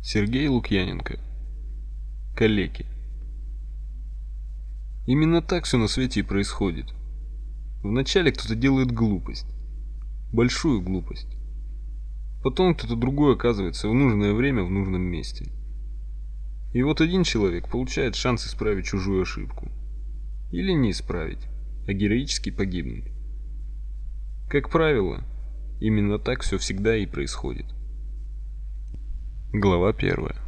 Сергей Лукьяненко. Калеки. Именно так все на свете и происходит. Вначале кто-то делает глупость. Большую глупость. Потом кто-то другой оказывается в нужное время в нужном месте. И вот один человек получает шанс исправить чужую ошибку. Или не исправить, а героически погибнуть. Как правило, именно так все всегда и происходит. Глава первая.